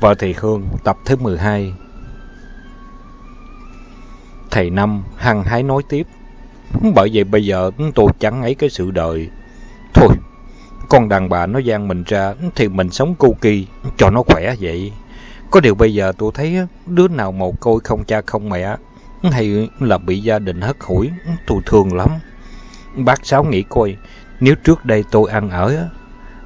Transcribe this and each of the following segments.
Võ Thị Hương tập thứ 12 Thầy Năm hăng hái nói tiếp, Bởi vậy bây giờ tôi chẳng ấy cái sự đời. Thôi, Con đàn bà nó gian mình ra Thì mình sống cu kỳ Cho nó khỏe vậy. Có điều bây giờ tôi thấy Đứa nào mồ côi không cha không mẹ, Hay là bị gia đình hất hủi, Tôi thương lắm. Bác Sáu nghĩ coi, Nếu trước đây tôi ăn ở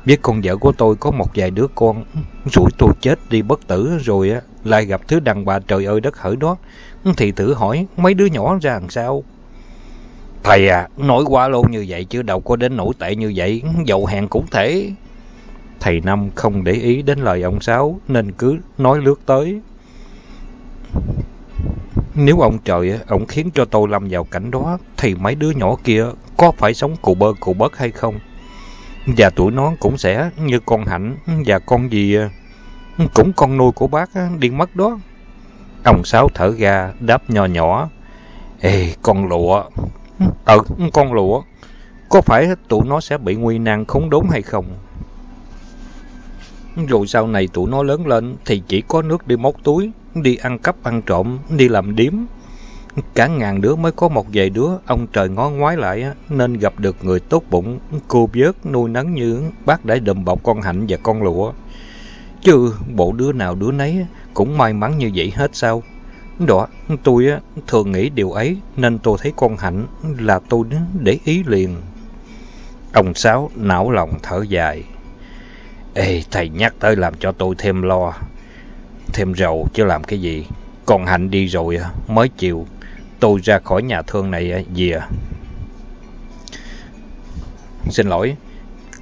Biết con vợ của tôi có một vài đứa con, rủi tôi chết đi bất tử rồi á, lại gặp thứ đàn bà trời ơi đất hỡi đó, thì thử hỏi mấy đứa nhỏ ra làm sao? Thầy à, nói quá lâu như vậy chứ đâu có đến nổi tệ như vậy, dầu hèn cũng thể. Thầy Năm không để ý đến lời ông Sáu nên cứ nói lướt tới. Nếu ông trời ông khiến cho tôi lâm vào cảnh đó thì mấy đứa nhỏ kia có phải sống cụ bơ cụ bất hay không? Và tuổi nó cũng sẽ như con Hạnh và con gì à, cũng con nuôi của bác à, đi mất đó. Ông Sáu thở ra đáp nhỏ nhỏ. Ê, con lụa. Ờ, con lụa. Có phải tụi nó sẽ bị nguy nan khốn đốn hay không? Rồi sau này tụi nó lớn lên thì chỉ có nước đi móc túi, đi ăn cắp ăn trộm, đi làm điếm. Cả ngàn đứa mới có một vài đứa, ông trời ngó ngoái lại nên gặp được người tốt bụng, cô vớt, nuôi nấng như bác đã đùm bọc con hạnh và con lụa. Chứ bộ đứa nào đứa nấy cũng may mắn như vậy hết sao? Đó, tôi thường nghĩ điều ấy nên tôi thấy con hạnh là tôi để ý liền. Ông Sáu não lòng thở dài. Ê, thầy nhắc tới làm cho tôi thêm lo, thêm rầu chứ làm cái gì. Con Hạnh đi rồi mới chịu tôi ra khỏi nhà thương này à, về. À? Xin lỗi,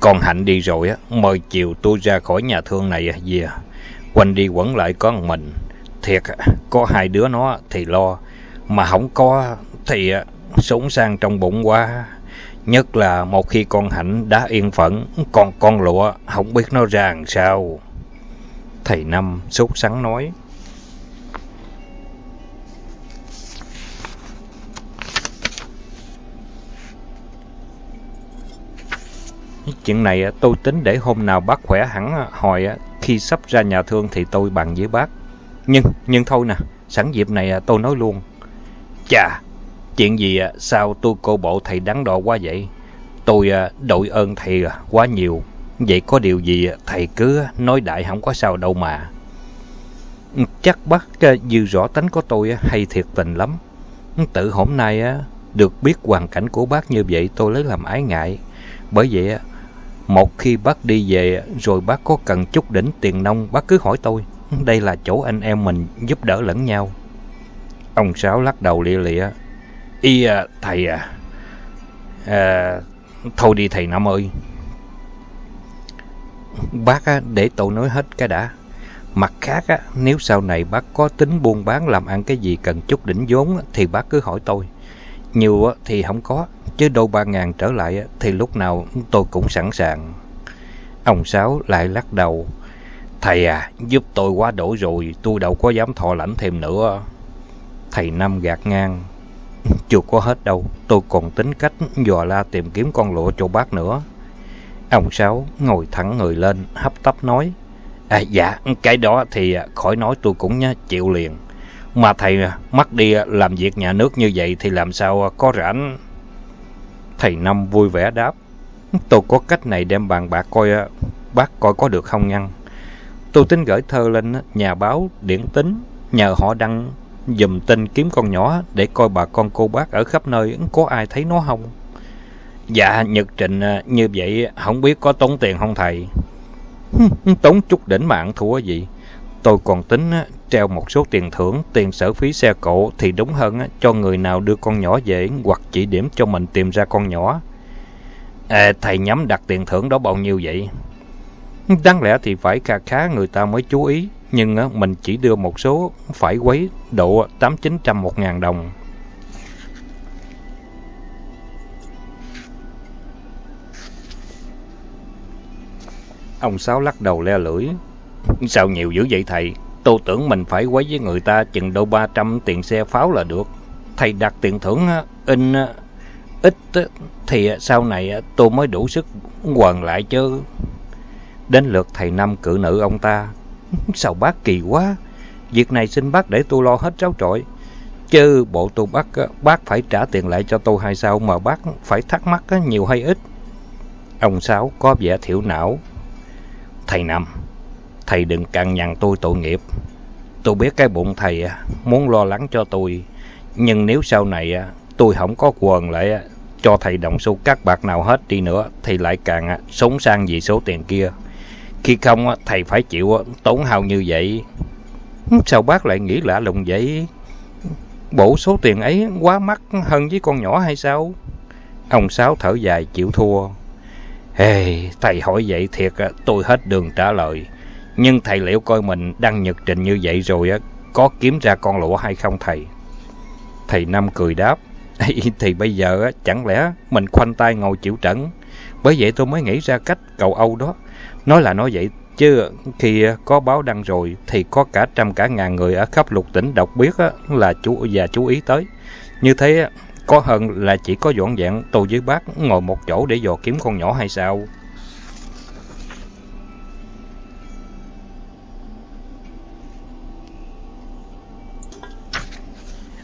con Hạnh đi rồi á mời chiều tôi ra khỏi nhà thương này à, về. Quanh đi quẩn lại có một mình. Thiệt, có hai đứa nó thì lo, mà không có thì súng sang trong bụng quá. Nhất là một khi con Hạnh đã yên phận, còn con lụa không biết nó ra làm sao. Thầy Năm sốt sắng nói. Chuyện này tôi tính để hôm nào bác khỏe hẳn hồi khi sắp ra nhà thương thì tôi bàn với bác. Nhưng, nhưng thôi nè, sẵn dịp này tôi nói luôn. Chà, chuyện gì sao tôi cô bộ thầy đắn đo quá vậy? Tôi đội ơn thầy à, quá nhiều. Vậy có điều gì thầy cứ nói đại không có sao đâu mà. Chắc bác dư rõ tánh của tôi hay thiệt tình lắm. Tự hôm nay được biết hoàn cảnh của bác như vậy tôi lấy làm ái ngại. Bởi vậy một khi bác đi về rồi bác có cần chút đỉnh tiền nông, bác cứ hỏi tôi. Đây là chỗ anh em mình giúp đỡ lẫn nhau. Ông Sáu lắc đầu lịa lịa. Y à, thầy à, à, thôi đi thầy Năm ơi. Bác á, để tôi nói hết cái đã. Mặt khác, á, nếu sau này bác có tính buôn bán làm ăn cái gì cần chút đỉnh vốn thì bác cứ hỏi tôi. Nhiều à, thì không có, chứ đâu ba ngàn trở lại thì lúc nào tôi cũng sẵn sàng. Ông Sáu lại lắc đầu. Thầy à, giúp tôi quá đổ rồi, tôi đâu có dám thọ lãnh thêm nữa. Thầy Năm gạt ngang. Chưa có hết đâu, tôi còn tính cách dò la tìm kiếm con lụa cho bác nữa. Ông Sáu ngồi thẳng người lên, hấp tấp nói. À, dạ, cái đó thì à, khỏi nói tôi cũng nhá, chịu liền. Mà thầy à, mắc đi à, làm việc nhà nước như vậy thì làm sao có rảnh... Thầy Năm vui vẻ đáp. Tôi có cách này đem bàn bạc coi à, bác coi có được không ngăn. Tôi tính gửi thơ lên à, nhà báo điển tính, nhờ họ đăng dùm tin kiếm con nhỏ để coi bà con cô bác ở khắp nơi có ai thấy nó không. Dạ, nhật trình à, như vậy không biết có tốn tiền không thầy? Tốn chút đỉnh mạng thua gì. Tôi còn tính treo một số tiền thưởng, tiền sở phí xe cộ thì đúng hơn cho người nào đưa con nhỏ về hoặc chỉ điểm cho mình tìm ra con nhỏ. À, thầy nhắm đặt tiền thưởng đó bao nhiêu vậy? Đáng lẽ thì phải khá khá người ta mới chú ý, nhưng mình chỉ đưa một số phải quấy độ 8-900 một ngàn đồng. Ông Sáu lắc đầu le lưỡi. Sao nhiều dữ vậy thầy? Tôi tưởng mình phải quấy với người ta chừng đâu 300 tiền xe pháo là được. Thầy đặt tiền thưởng in ít thì sau này tôi mới đủ sức quần lại chứ. Đến lượt thầy Năm cự nữ ông ta. Sao bác kỳ quá. Việc này xin bác để tôi lo hết ráo trội. Chứ bộ tôi bắt bác phải trả tiền lại cho tôi hay sao mà bác phải thắc mắc nhiều hay ít. Ông Sáu có vẻ thiểu não. Thầy Năm, thầy đừng cằn nhằn tôi tội nghiệp. Tôi biết cái bụng thầy à, muốn lo lắng cho tôi. Nhưng nếu sau này à, tôi không có quần lại à, cho thầy động xu cắt bạc nào hết đi nữa thì lại càng sống sang vì số tiền kia. Khi không thầy phải chịu tốn hao như vậy. Sao bác lại nghĩ lạ lùng vậy? Bộ số tiền ấy quá mắc hơn với con nhỏ hay sao? Ông Sáu thở dài chịu thua. Hey, thầy hỏi vậy thiệt tôi hết đường trả lời. Nhưng thầy liệu coi mình đăng nhật trình như vậy rồi có kiếm ra con lũa hay không thầy? Thầy Năm cười đáp. Thì bây giờ chẳng lẽ mình khoanh tay ngồi chịu trận. Bởi vậy tôi mới nghĩ ra cách cầu Âu đó. Nói là nói vậy, chứ khi có báo đăng rồi, thì có cả trăm cả ngàn người ở khắp lục tỉnh đọc biết là chú, và chú ý tới. Như thế có hơn là chỉ có dọn dẹn tôi với bác ngồi một chỗ để dò kiếm con nhỏ hay sao?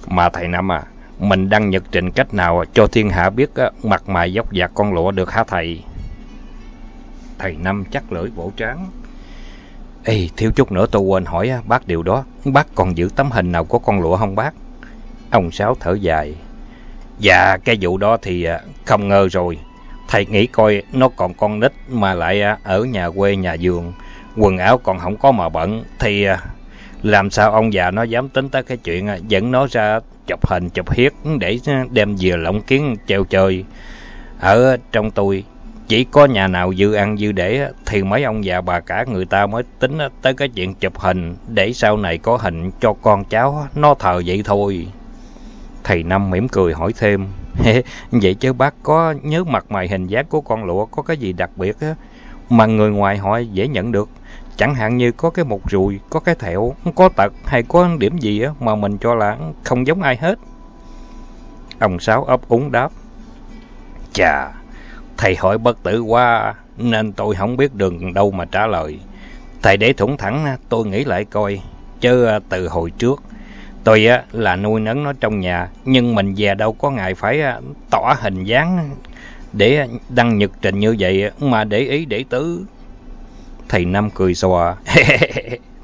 Mà thầy Năm à, mình đăng nhật trình cách nào cho thiên hạ biết mặt mày dốc dạc con lụa được hả thầy? Thầy Năm chắc lưỡi vỗ trán. Ê, thiếu chút nữa tôi quên hỏi bác điều đó. Bác còn giữ tấm hình nào của con lụa không bác? Ông Sáu thở dài. Dạ, cái vụ đó thì à, không ngờ rồi. Thầy nghĩ coi nó còn con nít mà lại à, ở nhà quê nhà vườn. Quần áo còn không có mà bận. Thì à, làm sao ông già nó dám tính tới cái chuyện à, dẫn nó ra chụp hình, chụp hiếc để đem về lộng kiến treo chơi. Ở trong tôi, chỉ có nhà nào dư ăn dư để thì mấy ông già bà cả người ta mới tính tới cái chuyện chụp hình, để sau này có hình cho con cháu nó thờ vậy thôi. Thầy Năm mỉm cười hỏi thêm. vậy chứ bác có nhớ mặt mày hình dáng của con lụa có cái gì đặc biệt, á mà người ngoài họ dễ nhận được. Chẳng hạn như có cái một rùi, có cái thẹo, có tật hay có điểm gì mà mình cho là không giống ai hết. Ông Sáu ấp úng đáp. Chà, thầy hỏi bất tử quá nên tôi không biết đường đâu mà trả lời. Thầy để thủng thẳng tôi nghĩ lại coi, chứ à, từ hồi trước tôi là nuôi nấng nó trong nhà, nhưng mình về đâu có ngày phải à, tỏ hình dáng để đăng nhật trình như vậy mà để ý để tứ. Thầy Năm cười xòa. À.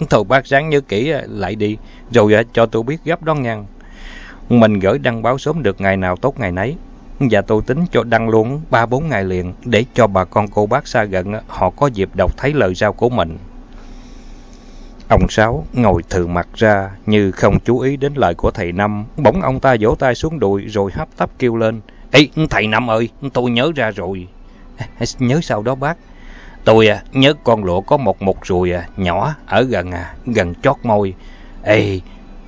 Thôi bác ráng nhớ kỹ à, lại đi, rồi à, cho tôi biết gấp đó nha. Mình gửi đăng báo sớm được ngày nào tốt ngày nấy. Và tôi tính cho đăng luôn 3-4 ngày liền để cho bà con cô bác xa gần họ có dịp đọc thấy lời giao của mình. Ông Sáu ngồi thừ mặt ra như không chú ý đến lời của thầy Năm. Bỗng ông ta vỗ tay xuống đùi rồi hấp tấp kêu lên. Ê, thầy Năm ơi, tôi nhớ ra rồi. Nhớ sao đó bác? Tôi à, nhớ con lụa có một một ruồi à, nhỏ ở gần à, gần chót môi. Ê,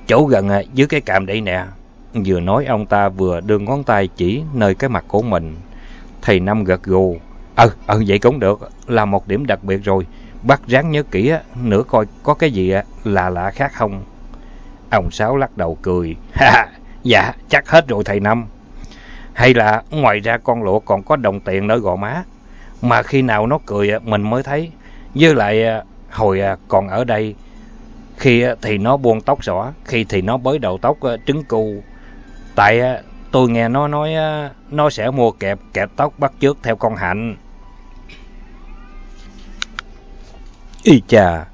chỗ gần à, dưới cái càm đây nè. Vừa nói ông ta vừa đưa ngón tay chỉ nơi cái mặt của mình. Thầy Năm gật gù. Ờ, ừ, vậy cũng được, là một điểm đặc biệt rồi. Bác ráng nhớ kỹ á, nữa coi có cái gì là lạ khác không. Ông Sáu lắc đầu cười. Ha, dạ, chắc hết rồi thầy Năm. Hay là ngoài ra con lụa còn có đồng tiền nơi gò má. Mà khi nào nó cười à, mình mới thấy. Với lại à, hồi à, còn ở đây, khi thì nó buông tóc xõa, khi thì nó bới đầu tóc trứng cu. Tại tôi nghe nó nói nó sẽ mua kẹp kẹp tóc bắt chước theo con hạnh. Y chà,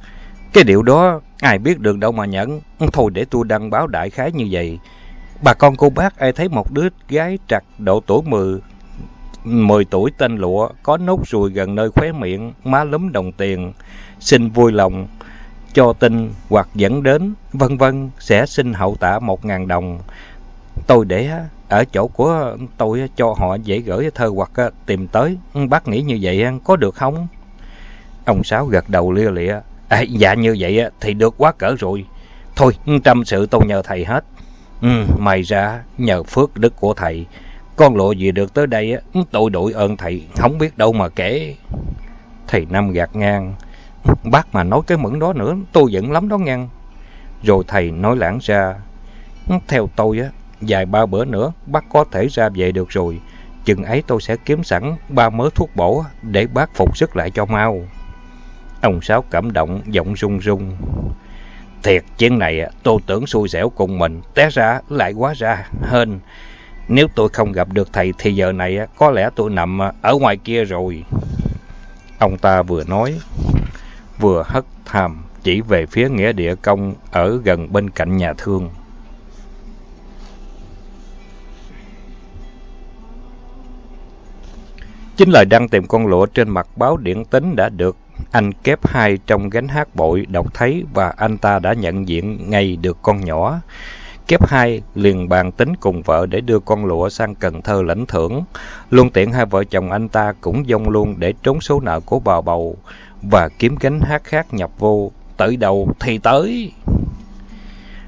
cái điều đó ai biết được đâu mà nhận. Thôi để tôi đăng báo đại khái như vậy. Bà con cô bác ai thấy một đứa gái trặc độ tuổi 10, 10 tuổi tên lụa, có nốt ruồi gần nơi khóe miệng, má lúm đồng tiền, xin vui lòng, cho tin hoặc dẫn đến, vân vân sẽ xin hậu tạ một ngàn đồng. Tôi để ở chỗ của tôi cho họ dễ gửi thơ hoặc ờ, tìm tới. Bác nghĩ như vậy ờ, có được không? Ông Sáu gật đầu lia lịa. À, dạ như vậy ờ, thì được quá cỡ rồi. Thôi, trăm sự tôi nhờ thầy hết. Ừ, mày ra nhờ phước đức của thầy. Con lộ gì được tới đây tôi đội ơn thầy, không biết đâu mà kể. Thầy Năm gạt ngang. Bác mà nói cái mẫn đó nữa, tôi giận lắm đó ngang. Rồi thầy nói lãng ra. Theo tôi á, vài ba bữa nữa bác có thể ra về được rồi. Chừng ấy tôi sẽ kiếm sẵn ba mớ thuốc bổ để bác phục sức lại cho mau. Ông Sáu cảm động, giọng run run. Thiệt, chuyện này tôi tưởng xui xẻo cùng mình, té ra lại quá ra, hên. Nếu tôi không gặp được thầy thì giờ này có lẽ tôi nằm à, ở ngoài kia rồi. Ông ta vừa nói, vừa hất thàm chỉ về phía nghĩa địa công ở gần bên cạnh nhà thương. Chính lời đăng tìm con lụa trên mặt báo điện tính đã được anh kép hai trong gánh hát bội đọc thấy và anh ta đã nhận diện ngay được con nhỏ. Kép hai liền bàn tính cùng vợ để đưa con lụa sang Cần Thơ lãnh thưởng. Luôn tiện hai vợ chồng anh ta cũng dông luôn để trốn số nợ của bà bầu và kiếm gánh hát khác nhập vô. Tới đầu thì tới.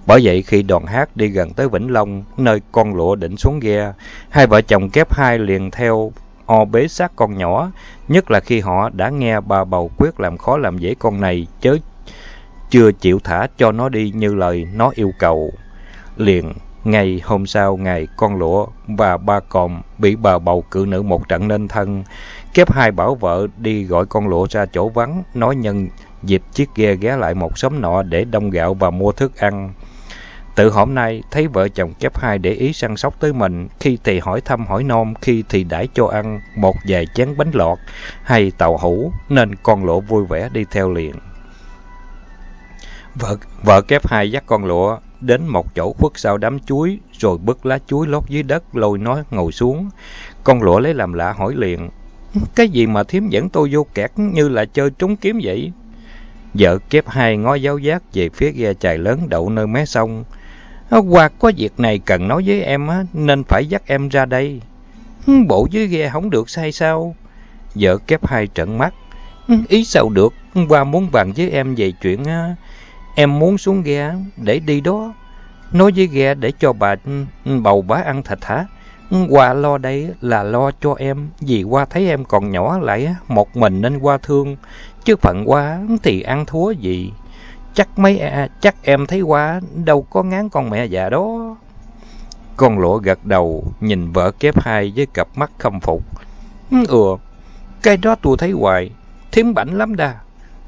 Bởi vậy khi đoàn hát đi gần tới Vĩnh Long, nơi con lụa định xuống ghe, hai vợ chồng kép hai liền theo o bế sát con nhỏ, nhất là khi họ đã nghe bà bầu quyết làm khó làm dễ con này, chớ chưa chịu thả cho nó đi như lời nó yêu cầu. Liền, ngày hôm sau ngày con lụa và ba còm bị bà bầu cự nữ một trận nên thân, kép hai bảo vợ đi gọi con lụa ra chỗ vắng, nói nhân dịp chiếc ghe ghé lại một xóm nọ để đông gạo và mua thức ăn. Từ hôm nay, thấy vợ chồng kép hai để ý săn sóc tới mình, khi thì hỏi thăm hỏi non, khi thì đãi cho ăn một vài chén bánh lọt hay tàu hũ, nên con lụa vui vẻ đi theo liền. Vợ, vợ kép hai dắt con lụa đến một chỗ khuất sau đám chuối, rồi bứt lá chuối lót dưới đất, lôi nó ngồi xuống. Con lụa lấy làm lạ hỏi liền, cái gì mà thiếm dẫn tôi vô kẹt như là chơi trúng kiếm vậy? Vợ kép hai ngó giáo giác về phía ghe chài lớn đậu nơi mé sông. Hoặc có việc này cần nói với em á, nên phải dắt em ra đây. Bộ dưới ghe không được sai sao? Vợ kép hai trận mắt. Ý sao được, qua muốn bàn với em về chuyện á. Em muốn xuống ghe để đi đó. Nói với ghe để cho bà ừ, bầu bá ăn thịt hả? Ừ, qua lo đây là lo cho em, vì qua thấy em còn nhỏ lại một mình nên qua thương, chứ phận qua thì ăn thua gì. Chắc mấy à, chắc em thấy qua đâu có ngán con mẹ già đó. Con lỗ gật đầu, nhìn vợ kép hai với cặp mắt khâm phục. Ừ, ừ cái đó tôi thấy hoài, thiếm bảnh lắm đa.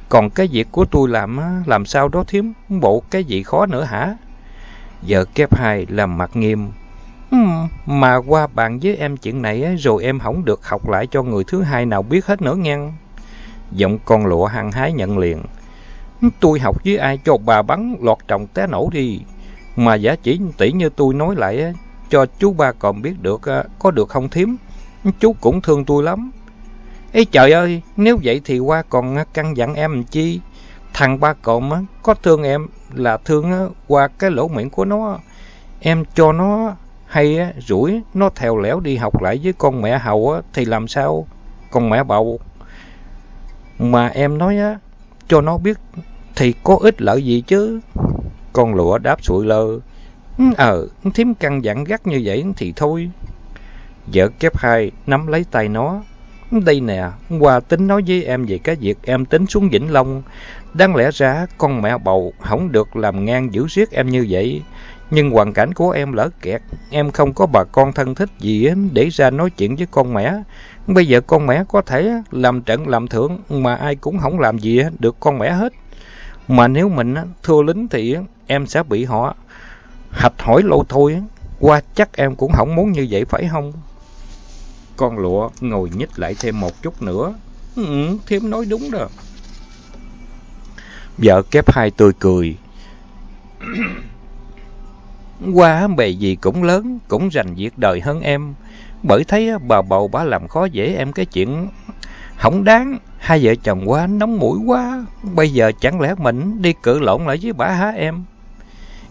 Còn cái việc của tôi làm, làm sao đó thiếm, bộ cái gì khó nữa hả? Vợ kép hai làm mặt nghiêm. Mà qua bạn với em chuyện này rồi em không được học lại cho người thứ hai nào biết hết nữa nghe. Giọng con lụa hăng hái nhận liền. Tôi học với ai cho bà bắn lọt trọng té nổ đi. Mà giả chỉ tỷ như tôi nói lại cho chú ba còn biết được có được không thím. Chú cũng thương tôi lắm. Ê trời ơi, nếu vậy thì qua còn căn dặn em chi. Thằng ba cộm có thương em là thương qua cái lỗ miệng của nó. Em cho nó hay rủi nó theo lẻo đi học lại với con mẹ hầu thì làm sao? Con mẹ bầu. Mà em nói á, cho nó biết thì có ích lợi gì chứ. Con lụa đáp sụi lơ. Ừ, ờ, thím căn dặn gắt như vậy thì thôi. Vợ kép hai nắm lấy tay nó. Đây nè, qua tính nói với em về cái việc em tính xuống Vĩnh Long. Đáng lẽ ra con mẹ bầu không được làm ngang giữ riết em như vậy. Nhưng hoàn cảnh của em lỡ kẹt, em không có bà con thân thích gì để ra nói chuyện với con mẹ. Bây giờ con mẹ có thể làm trận làm thưởng mà ai cũng không làm gì được con mẹ hết. Mà nếu mình thua lính thì em sẽ bị họ hạch hỏi lâu thôi. Qua chắc em cũng không muốn như vậy phải không? Con lụa ngồi nhích lại thêm một chút nữa. Ừ, thêm nói đúng đó. Vợ kép hai tươi cười. Qua bề gì cũng lớn, cũng rành việc đời hơn em. Bởi thấy bà bầu bà làm khó dễ em cái chuyện không đáng. Hai vợ chồng quá nóng mũi quá. Bây giờ chẳng lẽ mình đi cự lộn lại với bà hả em?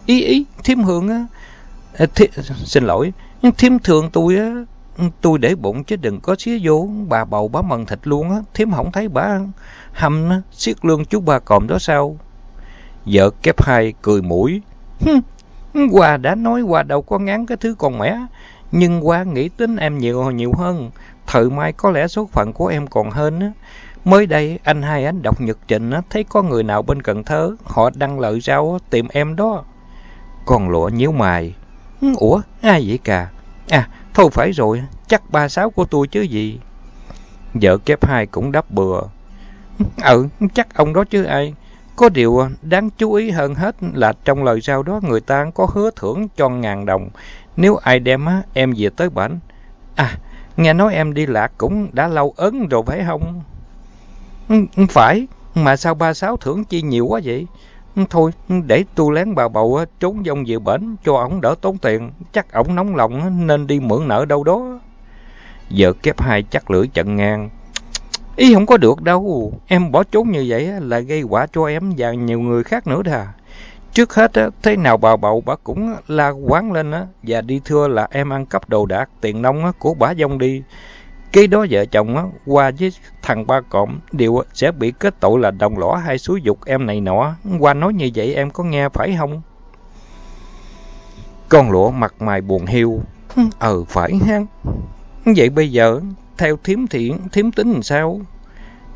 Ý ý, Thím hương á. Thi, xin lỗi, Thím thường tôi á. Tôi để bụng chứ đừng có xía vô. Bà bầu bà mần thịt luôn á. thím không thấy bà hầm siết lương chú ba còm đó sao? Vợ kép hai cười mũi. Qua đã nói qua đâu có ngán cái thứ con mẹ. Nhưng qua nghĩ tính em nhiều nhiều hơn. Thời mai có lẽ số phận của em còn hơn á. Mới đây anh hai anh đọc nhật trình á, thấy có người nào bên Cần Thơ, họ đăng lợi rau tìm em đó. Còn lụa nhíu mày. Ủa, ai vậy cả? À, thôi phải rồi, chắc ba sáu của tôi chứ gì. Vợ kép hai cũng đáp bừa. Ừ, chắc ông đó chứ ai. Có điều à, đáng chú ý hơn hết là trong lời sau đó người ta có hứa thưởng cho ngàn đồng nếu ai đem á em về tới bển. À, nghe nói em đi lạc cũng đã lâu ấn rồi phải không? Ừ, phải, mà sao ba sáu thưởng chi nhiều quá vậy? Thôi, để tôi lén bà bầu trốn dông về bển cho ổng đỡ tốn tiền. Chắc ổng nóng lòng nên đi mượn nợ đâu đó. Vợ kép hai chắc lưỡi chận ngang. Ý không có được đâu, em bỏ trốn như vậy là gây quả cho em và nhiều người khác nữa đà. Trước hết, thế nào bà bầu bà cũng la quán lên và đi thưa là em ăn cắp đồ đạc, tiền nông của bà dông đi. Cái đó vợ chồng á qua với thằng ba cọm đều sẽ bị kết tội là đồng lõa hay xúi dục em này nọ. Qua nói như vậy em có nghe phải không? Con lụa mặt mày buồn hiu. Ừ phải ha. Vậy bây giờ theo thiếm thiện, thiếm tính làm sao?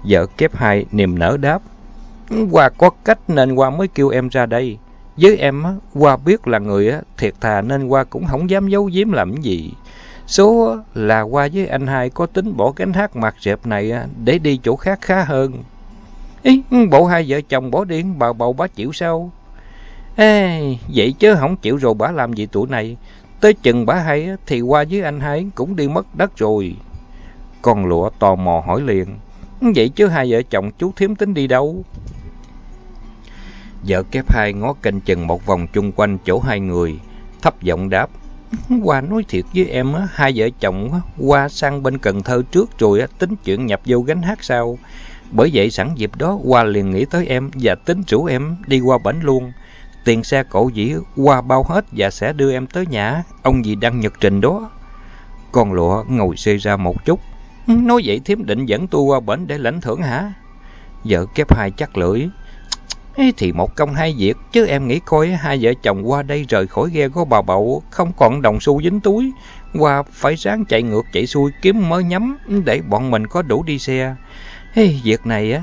Vợ kép hai niềm nở đáp. Qua có cách nên qua mới kêu em ra đây. Với em, qua biết là người thiệt thà nên qua cũng không dám giấu giếm làm gì. Số là qua với anh hai có tính bỏ cánh hát mặt dẹp này à, để đi chỗ khác khá hơn. Ý, bộ hai vợ chồng bỏ điên, bà bầu bá chịu sao? Ê, vậy chứ không chịu rồi bà làm gì tụi này. Tới chừng bà hay thì qua với anh hai cũng đi mất đất rồi. Con lụa tò mò hỏi liền. Vậy chứ hai vợ chồng chú thiếm tính đi đâu? Vợ kép hai ngó canh chừng một vòng chung quanh chỗ hai người, thấp giọng đáp. Qua nói thiệt với em, á, hai vợ chồng qua sang bên Cần Thơ trước rồi á, tính chuyện nhập vô gánh hát sau. Bởi vậy sẵn dịp đó qua liền nghĩ tới em và tính rủ em đi qua bển luôn. Tiền xe cổ dĩ qua bao hết và sẽ đưa em tới nhà, ông gì đăng nhật trình đó. Con lụa ngồi xê ra một chút, Nói vậy thiếm định dẫn tôi qua bển để lãnh thưởng hả? Vợ kép hai chắc lưỡi. Ê, thì một công hai việc, chứ em nghĩ coi hai vợ chồng qua đây rời khỏi ghe có bà bậu, không còn đồng xu dính túi. Qua phải ráng chạy ngược chạy xuôi kiếm mớ nhắm để bọn mình có đủ đi xe. Ê, việc này á,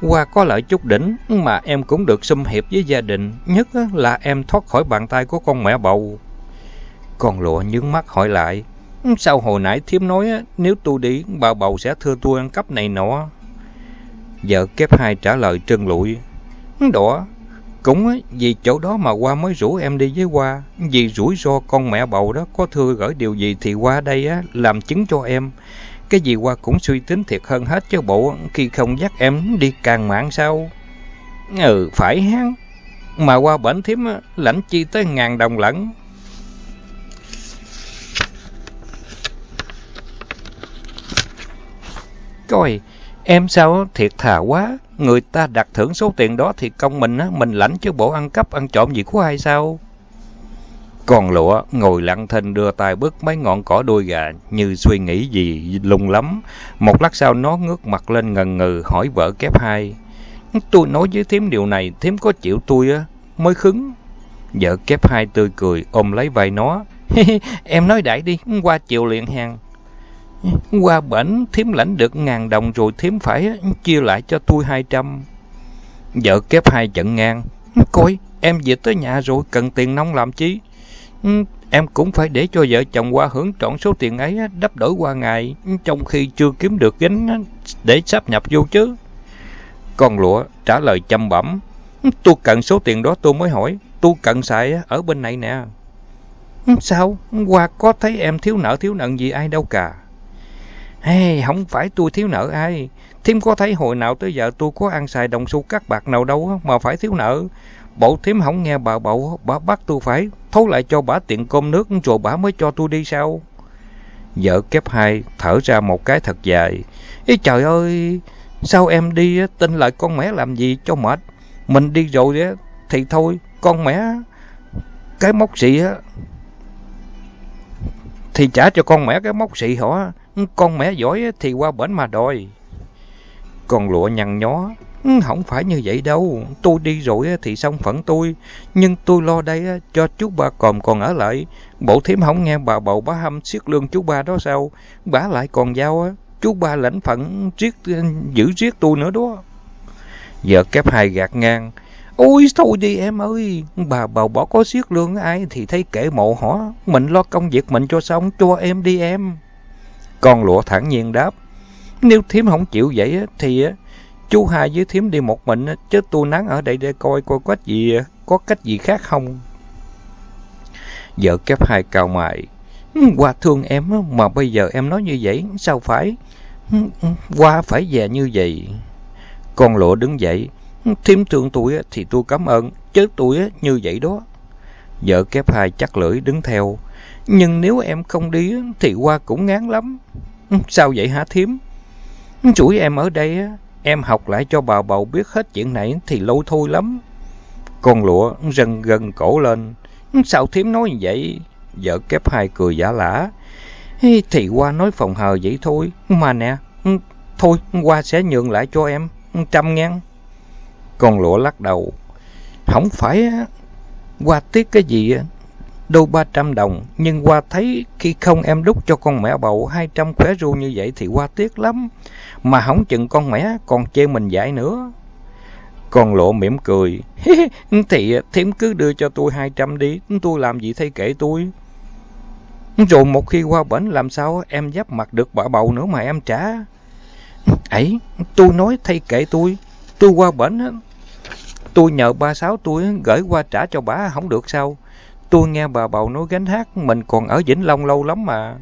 qua có lợi chút đỉnh mà em cũng được xâm hiệp với gia đình, nhất là em thoát khỏi bàn tay của con mẹ bầu. Con lụa nhướng mắt hỏi lại. Sao hồi nãy thiếm nói nếu tôi đi, bà bầu sẽ thưa tôi ăn cắp này nọ. Vợ kép hai trả lời trân lụi. Đỏ, cũng vì chỗ đó mà qua mới rủ em đi với qua. Vì rủi ro con mẹ bầu đó có thưa gửi điều gì thì qua đây á, làm chứng cho em. Cái gì qua cũng suy tính thiệt hơn hết chứ bộ khi không dắt em đi càng mạng sao. Ừ, phải hắn. Mà qua bển thiếm lãnh chi tới ngàn đồng lẫn. Coi, em sao thiệt thà quá, người ta đặt thưởng số tiền đó thì công mình á, mình lãnh chứ bộ ăn cắp ăn trộm gì của ai sao? Còn lụa ngồi lặng thinh đưa tay bước mấy ngọn cỏ đuôi gà như suy nghĩ gì lung lắm. Một lát sau nó ngước mặt lên ngần ngừ hỏi vợ kép hai. Tôi nói với thím điều này, thím có chịu tôi á, mới khứng. Vợ kép hai tươi cười ôm lấy vai nó. em nói đại đi, qua chiều liền hàng. Qua bển thím lãnh được ngàn đồng rồi thím phải chia lại cho tôi hai trăm. Vợ kép hai trận ngang. Coi, em về tới nhà rồi, cần tiền nông làm chi? Ừ, em cũng phải để cho vợ chồng qua hưởng trọn số tiền ấy đắp đổi qua ngày, trong khi chưa kiếm được gánh để sắp nhập vô chứ. Con lụa trả lời chăm bẩm. Tôi cần số tiền đó tôi mới hỏi, tôi cần xài ở bên này nè. Sao? Qua có thấy em thiếu nợ thiếu nợ gì ai đâu cả. Hey, không phải tôi thiếu nợ ai. Thím có thấy hồi nào tới giờ tôi có ăn xài đồng xu cắt bạc nào đâu mà phải thiếu nợ. Bộ thím không nghe bà bậu, bà bắt tôi phải thấu lại cho bà tiện cơm nước rồi bà mới cho tôi đi sao? Vợ kép hai thở ra một cái thật dài. Ý trời ơi, sao em đi tin lại con mẹ làm gì cho mệt? Mình đi rồi thì thôi, con mẹ cái móc xị á thì trả cho con mẹ cái móc xị hả? Con mẹ giỏi thì qua bển mà đòi. Con lụa nhăn nhó. Ừ, không phải như vậy đâu. Tôi đi rồi thì xong phận tôi. Nhưng tôi lo đây cho chú ba còn còn ở lại. Bộ thím không nghe bà bầu bá hâm siết lương chú ba đó sao? Bả lại còn giao chú ba lãnh phận giết, giữ giết tôi nữa đó. Vợ kép hai gạt ngang. Ôi thôi đi em ơi, bà bầu bỏ có siết lương ai thì thấy kệ mộ hỏ. Mình lo công việc mình cho xong, cho em đi em. Con lụa thẳng nhiên đáp. Nếu thím không chịu vậy thì chú hai với thím đi một mình, chứ tôi nán ở đây để coi coi có gì, có cách gì khác không. Vợ kép hai cao mại. Qua ừ, thương em mà bây giờ em nói như vậy, sao phải? Ừ, ừ, Qua phải về như vậy. Con lụa đứng dậy. Thím thương tôi thì tôi cảm ơn, chứ tôi như vậy đó. Vợ kép hai chắc lưỡi đứng theo. Nhưng nếu em không đi thì qua cũng ngán lắm. Ừ, sao vậy hả thím? Ừ, Chuỗi em ở đây, em học lại cho bà bầu biết hết chuyện này thì lâu thôi lắm. Con lụa rần gần cổ lên. Ừ, sao thím nói vậy? Vợ kép hai cười giả lả. Thì qua nói phòng hờ vậy thôi. Mà nè, thôi qua sẽ nhường lại cho em. Trăm ngàn. Con lụa lắc đầu. Không phải qua tiếc cái gì đô ba trăm đồng, nhưng qua thấy khi không em đút cho con mẹ bầu hai trăm khỏe ru như vậy thì qua tiếc lắm, mà hỏng chừng con mẹ còn chê mình dạy nữa. Con lộ mỉm cười, thì thím cứ đưa cho tôi hai trăm đi, tôi làm gì thay kệ tôi. Rồi một khi qua bển làm sao em giáp mặt được bà bầu nữa mà em trả. Ấy, tôi nói thay kệ tôi, tôi qua bển, tôi nhờ ba sáu tôi gửi qua trả cho bà không được sao. Tôi nghe bà bầu nói gánh hát, mình còn ở Vĩnh Long lâu lắm mà.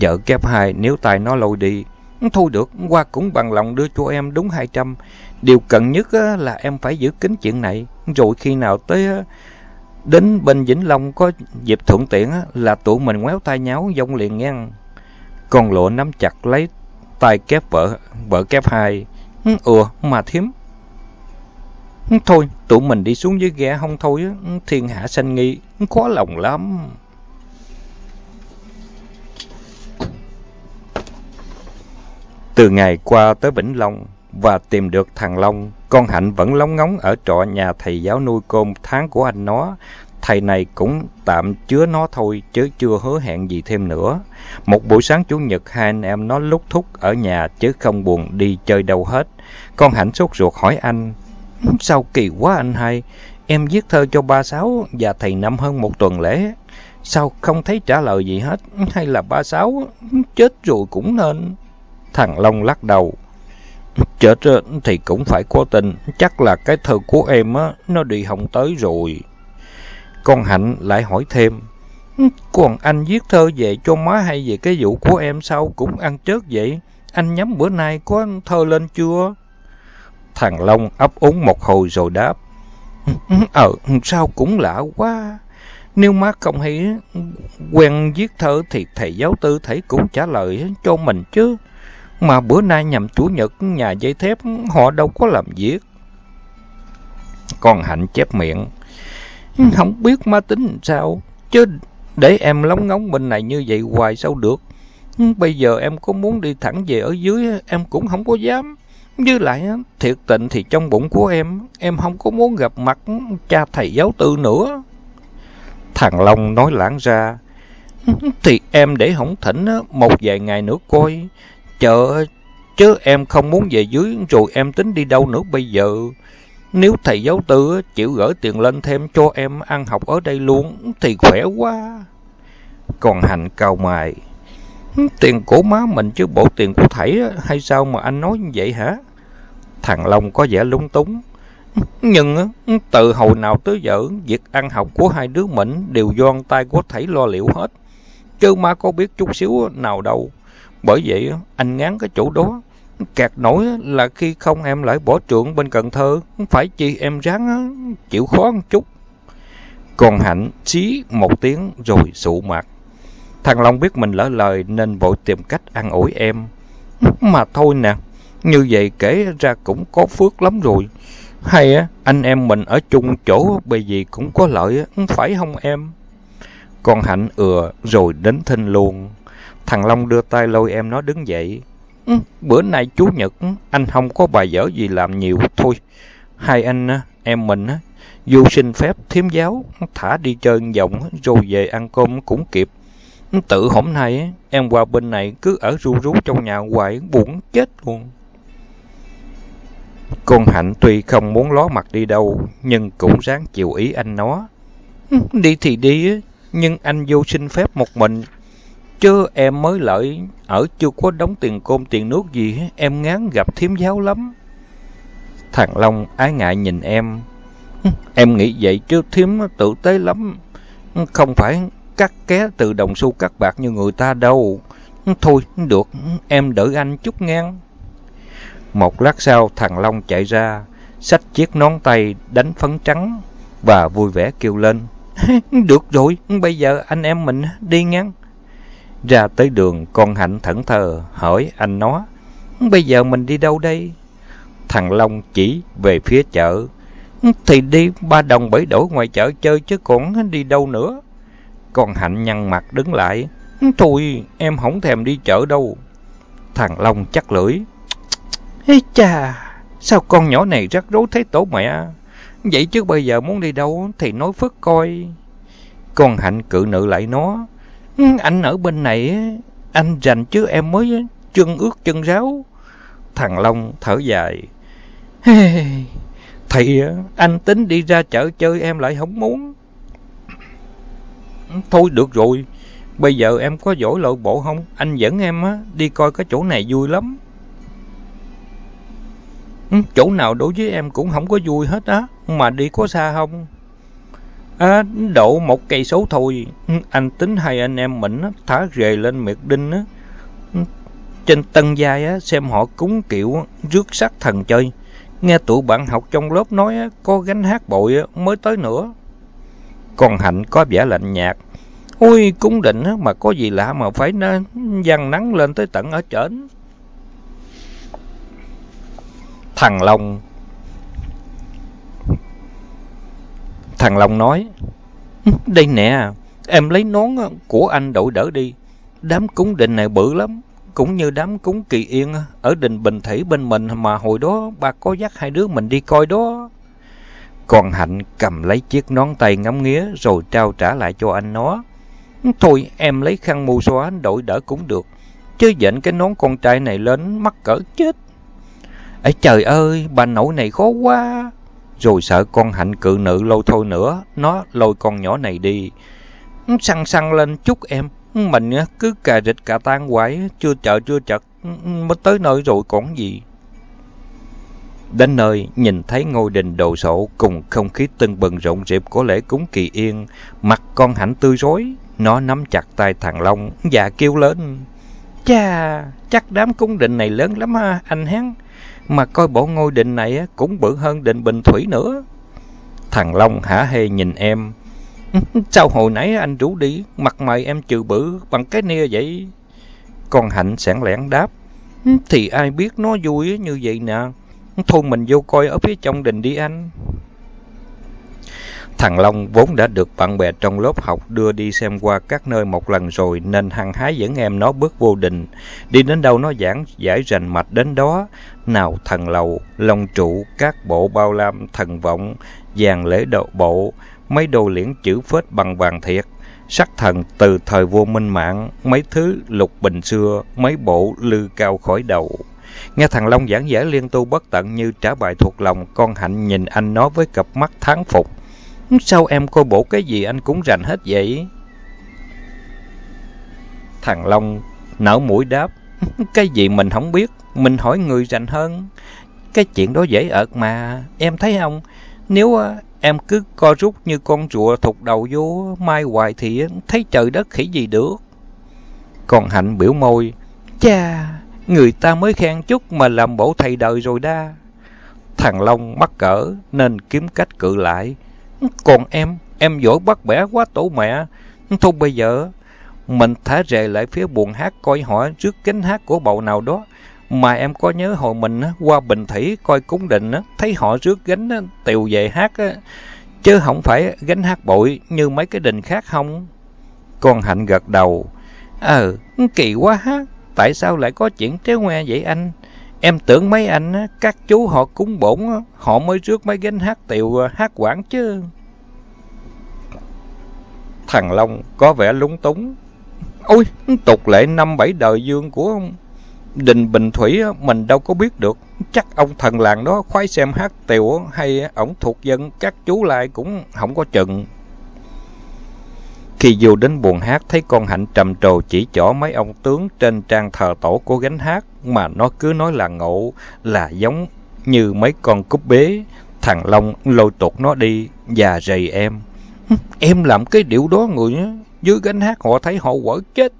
Vợ kép hai, nếu tài nó lôi đi. Thôi được, qua cũng bằng lòng đưa cho em đúng 200. Điều cần nhất là em phải giữ kín chuyện này. Rồi khi nào tới đến bên Vĩnh Long có dịp thuận tiện là tụi mình ngoéo tay nháo dông liền ngang. Con lộ nắm chặt lấy tay kép vợ, vợ kép hai. Ừ, mà thiếm, Ừ, thôi, tụi mình đi xuống dưới ghe không thôi, ừ, thiên hạ sanh nghi, ừ, khó lòng lắm. Từ ngày qua tới Vĩnh Long và tìm được thằng Long, con Hạnh vẫn lóng ngóng ở trọ nhà thầy giáo nuôi côn tháng của anh nó. Thầy này cũng tạm chứa nó thôi chứ chưa hứa hẹn gì thêm nữa. Một buổi sáng Chủ nhật hai anh em nó lúc thúc ở nhà chứ không buồn đi chơi đâu hết. Con Hạnh sốt ruột hỏi anh, Sao kỳ quá anh hai, em viết thơ cho ba Sáu và thầy Năm hơn một tuần lễ. Sao không thấy trả lời gì hết, hay là ba Sáu chết rồi cũng nên. Thằng Long lắc đầu. Chết thì cũng phải có tình, chắc là cái thơ của em á nó đi hỏng tới rồi. Con Hạnh lại hỏi thêm. Còn anh viết thơ về cho má hay về cái vụ của em sao cũng ăn chớt vậy? Anh nhắm bữa nay có thơ lên chưa? Thằng Long ấp úng một hồi rồi đáp. Ờ, sao cũng lạ quá. Nếu má không hay quen viết thơ thì thầy giáo tư thầy cũng trả lời cho mình chứ. Mà bữa nay nhằm chủ nhật nhà dây thép họ đâu có làm việc. Con Hạnh chép miệng. Không biết má tính sao, chứ để em lóng ngóng bên này như vậy hoài sao được. Bây giờ em có muốn đi thẳng về ở dưới, em cũng không có dám. Với lại, thiệt tình thì trong bụng của em, em không có muốn gặp mặt cha thầy giáo tư nữa. Thằng Long nói lãng ra, thì em để hổng thỉnh một vài ngày nữa coi. Chờ, chứ em không muốn về dưới rồi em tính đi đâu nữa bây giờ. Nếu thầy giáo tư chịu gửi tiền lên thêm cho em ăn học ở đây luôn thì khỏe quá. Còn hành cao mài. Tiền của má mình chứ bộ tiền của thầy hay sao mà anh nói như vậy hả? Thằng Long có vẻ lúng túng. Nhưng từ hồi nào tới giờ, việc ăn học của hai đứa mình đều do tay của thầy lo liệu hết. Chứ má có biết chút xíu nào đâu. Bởi vậy anh ngán cái chỗ đó. Kẹt nổi là khi không em lại bỏ trưởng bên Cần Thơ, phải chi em ráng chịu khó một chút. Còn Hạnh xí một tiếng rồi sụ mặt. Thằng Long biết mình lỡ lời nên vội tìm cách ăn ủi em. Mà thôi nè, như vậy kể ra cũng có phước lắm rồi. Hay á, anh em mình ở chung chỗ bởi vì cũng có lợi, phải không em? Con Hạnh ừa rồi đến thinh luôn. Thằng Long đưa tay lôi em nó đứng dậy. Ừ, bữa nay chú Nhật, anh không có bài vở gì làm nhiều thôi. Hai anh, em mình, du xin phép thiếm giáo, thả đi chơi vòng rồi về ăn cơm cũng kịp. Tự hôm nay, em qua bên này cứ ở ru rú trong nhà hoài, buồn chết luôn. Con Hạnh tuy không muốn ló mặt đi đâu, nhưng cũng ráng chịu ý anh nó. Ừ, đi thì đi, nhưng anh vô xin phép một mình. Chứ em mới lợi, ở chưa có đóng tiền cơm tiền nước gì, em ngán gặp thiếm giáo lắm. Thằng Long ái ngại nhìn em. Ừ, em nghĩ vậy chứ thiếm tự tế lắm. Không phải cắt ké từ đồng xu cắt bạc như người ta đâu. Thôi, được, em đợi anh chút ngang. Một lát sau, thằng Long chạy ra, xách chiếc nón tay đánh phấn trắng và vui vẻ kêu lên. Được rồi, bây giờ anh em mình đi ngang. Ra tới đường, con Hạnh thẫn thờ hỏi anh nó. Bây giờ mình đi đâu đây? Thằng Long chỉ về phía chợ. Thì đi ba đồng bảy đổi ngoài chợ chơi chứ còn đi đâu nữa. Con Hạnh nhăn mặt đứng lại. Thôi, em không thèm đi chợ đâu. Thằng Long chắc lưỡi. Ê chà, sao con nhỏ này rắc rối thế tổ mẹ? Vậy chứ bây giờ muốn đi đâu thì nói phức coi. Con Hạnh cự nữ lại nó. Ừ, anh ở bên này, anh rành chứ em mới chân ướt chân ráo. Thằng Long thở dài. Thì anh tính đi ra chợ chơi em lại không muốn. Thôi được rồi, bây giờ em có giỏi lội bộ không? Anh dẫn em á đi coi cái chỗ này vui lắm. Ừ, chỗ nào đối với em cũng không có vui hết á, mà đi có xa không? À, độ một cây số thôi, ừ, anh tính hai anh em mình thả rề lên miệt đinh á. Ừ, trên tân giai á, xem họ cúng kiểu rước sắc thần chơi. Nghe tụi bạn học trong lớp nói á, có gánh hát bội mới tới nữa. Còn Hạnh có vẻ lạnh nhạt. Ôi, cúng định mà có gì lạ mà phải nó văng nắng lên tới tận ở trển. Thằng Long Thằng Long nói, Đây nè, em lấy nón của anh đội đỡ đi. Đám cúng đình này bự lắm, cũng như đám cúng kỳ yên ở đình Bình Thủy bên mình mà hồi đó bà có dắt hai đứa mình đi coi đó. Còn Hạnh cầm lấy chiếc nón tay ngắm nghía rồi trao trả lại cho anh nó. Thôi em lấy khăn mù xóa đội đỡ cũng được, chứ dệnh cái nón con trai này lên mắc cỡ chết. Ấy trời ơi, bà nội này khó quá. Rồi sợ con hạnh cự nữ lâu thôi nữa, nó lôi con nhỏ này đi. Săn săn lên chút em, mình cứ cà rịch cà tan hoài, chưa chợ chưa chật, mới tới nơi rồi còn gì. Đến nơi, nhìn thấy ngôi đình đồ sộ cùng không khí tưng bừng rộn rịp của lễ cúng kỳ yên, mặt con hạnh tươi rối, nó nắm chặt tay thằng Long và kêu lên. Chà, chắc đám cúng đình này lớn lắm ha, anh hán mà coi bộ ngôi đình này cũng bự hơn đình Bình Thủy nữa. Thằng Long hả hê nhìn em. Sao hồi nãy anh rủ đi, mặt mày em trừ bự bằng cái nia vậy? Con Hạnh sẵn lẻn đáp. Thì ai biết nó vui như vậy nè. Thôi mình vô coi ở phía trong đình đi anh. Thằng Long vốn đã được bạn bè trong lớp học đưa đi xem qua các nơi một lần rồi nên hăng hái dẫn em nó bước vô định. Đi đến đâu nó giảng giải rành mạch đến đó. Nào thần lầu, long trụ, các bộ bao lam, thần vọng, vàng lễ độ bộ, mấy đồ liễn chữ phết bằng vàng thiệt. Sắc thần từ thời vua minh mạng, mấy thứ lục bình xưa, mấy bộ lư cao khỏi đầu. Nghe thằng Long giảng giải liên tu bất tận như trả bài thuộc lòng, con Hạnh nhìn anh nó với cặp mắt tháng phục. Sao em coi bộ cái gì anh cũng rành hết vậy? Thằng Long nở mũi đáp. Cái gì mình không biết, mình hỏi người rành hơn. Cái chuyện đó dễ ợt mà, em thấy không? Nếu à, em cứ co rút như con rùa thụt đầu vô mai hoài thì thấy trời đất khỉ gì được. Còn Hạnh biểu môi. cha người ta mới khen chút mà làm bộ thầy đời rồi đa. Thằng Long mắc cỡ nên kiếm cách cự lại. Còn em, em giỏi bắt bẻ quá tổ mẹ. Thôi bây giờ, mình thả rề lại phía buồn hát coi họ trước kính hát của bầu nào đó. Mà em có nhớ hồi mình qua Bình Thủy coi cúng định, thấy họ rước gánh tiều về hát, chứ không phải gánh hát bội như mấy cái đình khác không? Con Hạnh gật đầu. Ờ, kỳ quá ha, tại sao lại có chuyện tréo ngoe vậy anh? Em tưởng mấy anh, các chú họ cúng bổn, họ mới rước mấy gánh hát tiệu à, hát quảng chứ. Thằng Long có vẻ lúng túng. Ôi, tục lệ năm bảy đời dương của ông. Đình Bình Thủy mình đâu có biết được. Chắc ông thần làng đó khoái xem hát tiệu hay ổng thuộc dân các chú lại cũng không có chừng. Khi vô đến buồn hát thấy con hạnh trầm trồ chỉ chỏ mấy ông tướng trên trang thờ tổ của gánh hát mà nó cứ nói là ngộ, là giống như mấy con cúp bế. Thằng Long lôi tuột nó đi và rầy em. Em làm cái điệu đó người dưới gánh hát họ thấy họ quở chết.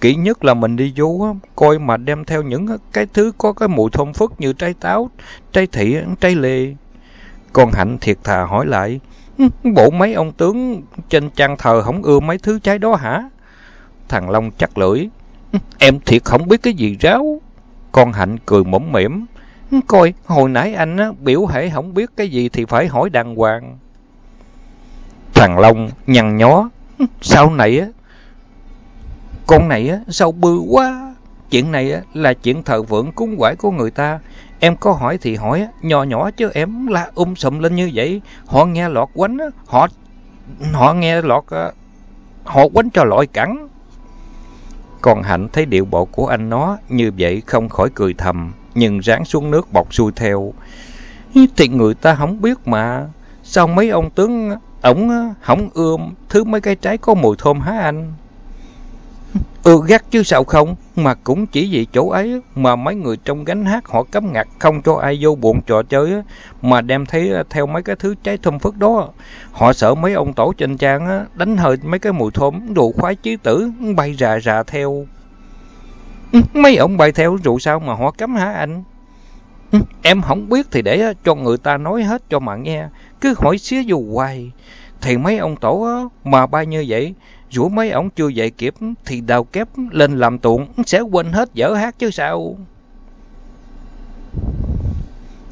Kỹ nhất là mình đi vô coi mà đem theo những cái thứ có cái mùi thơm phức như trái táo, trái thị, trái lê. Con Hạnh thiệt thà hỏi lại, bộ mấy ông tướng trên trang thờ không ưa mấy thứ trái đó hả? Thằng Long chắc lưỡi, em thiệt không biết cái gì ráo. Con Hạnh cười mõm mỉm, coi hồi nãy anh biểu hệ không biết cái gì thì phải hỏi đàng hoàng. Thằng Long nhăn nhó, sau này á, con này á, sao bư quá. Chuyện này là chuyện thờ vượng cúng quải của người ta. Em có hỏi thì hỏi, nhỏ nhỏ chứ em la um sùm lên như vậy. Họ nghe lọt quánh, họ họ nghe lọt, ờ, họ quánh cho lội cẳng. Còn Hạnh thấy điệu bộ của anh nó như vậy không khỏi cười thầm, nhưng ráng xuống nước bọc xuôi theo. Thì người ta không biết mà, sao mấy ông tướng ổng ờ, không ươm thứ mấy cái trái có mùi thơm hả anh? Ừ gắt chứ sao không, mà cũng chỉ vì chỗ ấy mà mấy người trong gánh hát họ cấm ngặt không cho ai vô buồn trò chơi mà đem thấy ờ, theo mấy cái thứ trái thơm phức đó. Họ sợ mấy ông tổ trên trang đánh hơi mấy cái mùi thơm đồ khoái chí tử bay rà rà theo. Ừ, mấy ông bay theo rượu sao mà họ cấm hả anh? Ừ, em không biết thì để cho người ta nói hết cho mà nghe, cứ hỏi xía dù hoài. Thì mấy ông tổ mà bay như vậy, Rủa mấy ông chưa dậy kịp thì đào kép lên làm tuộng sẽ quên hết dở hát chứ sao.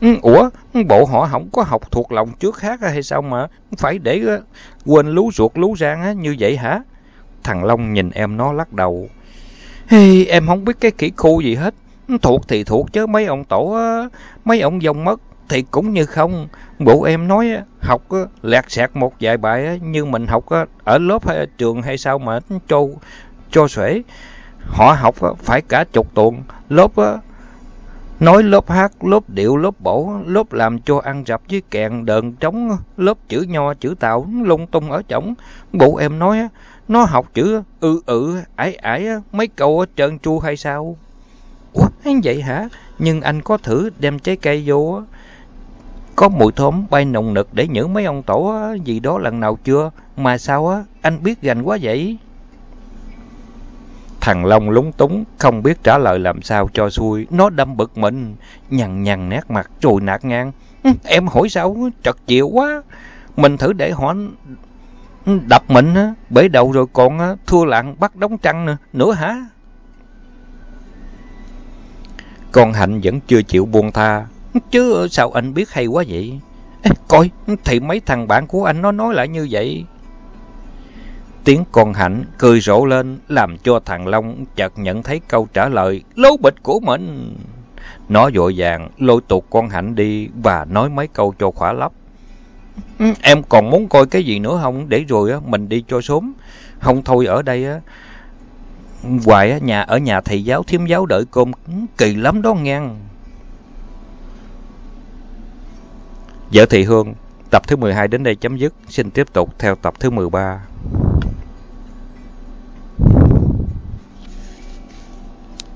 Ừ, ủa, bộ họ không có học thuộc lòng trước hát hay sao mà phải để ờ, quên lú ruột lú rang như vậy hả? Thằng Long nhìn em nó lắc đầu. Hey, em không biết cái kỹ khu gì hết. Thuộc thì thuộc chứ mấy ông tổ, mấy ông dông mất thì cũng như không. Bộ em nói học lẹt xẹt một vài bài như mình học ở lớp hay trường hay sao mà cho cho xuể. Họ học phải cả chục tuần, lớp nói lớp hát, lớp điệu, lớp bổ, lớp làm cho ăn rập với kèn đờn trống, lớp chữ nho, chữ tạo lung tung ở trống. Bộ em nói nó học chữ ư ự, ải ải mấy câu trơn tru hay sao? Ủa, vậy hả? Nhưng anh có thử đem trái cây vô có mùi thơm bay nồng nực để nhử mấy ông tổ gì đó lần nào chưa? Mà sao á, anh biết gành quá vậy? Thằng Long lúng túng, không biết trả lời làm sao cho xuôi. Nó đâm bực mình, nhằn nhằn nét mặt trùi nạt ngang. Ừ, em hỏi sao, trật chịu quá. Mình thử để họ đập mình, bể đầu rồi còn thua lạng bắt đóng trăng nữa hả? Con Hạnh vẫn chưa chịu buông tha, Chứ sao anh biết hay quá vậy? Ê, coi, thì mấy thằng bạn của anh nó nói lại như vậy. Tiếng con hạnh cười rộ lên làm cho thằng Long chợt nhận thấy câu trả lời lố bịch của mình. Nó vội vàng lôi tụt con hạnh đi và nói mấy câu cho khỏa lấp. Ừ, em còn muốn coi cái gì nữa không? Để rồi mình đi cho sớm. Không thôi ở đây á. Hoài nhà ở nhà thầy giáo thiếm giáo đợi cơm kỳ lắm đó ngang. Vợ Thị Hương, tập thứ 12 đến đây chấm dứt. Xin tiếp tục theo tập thứ 13.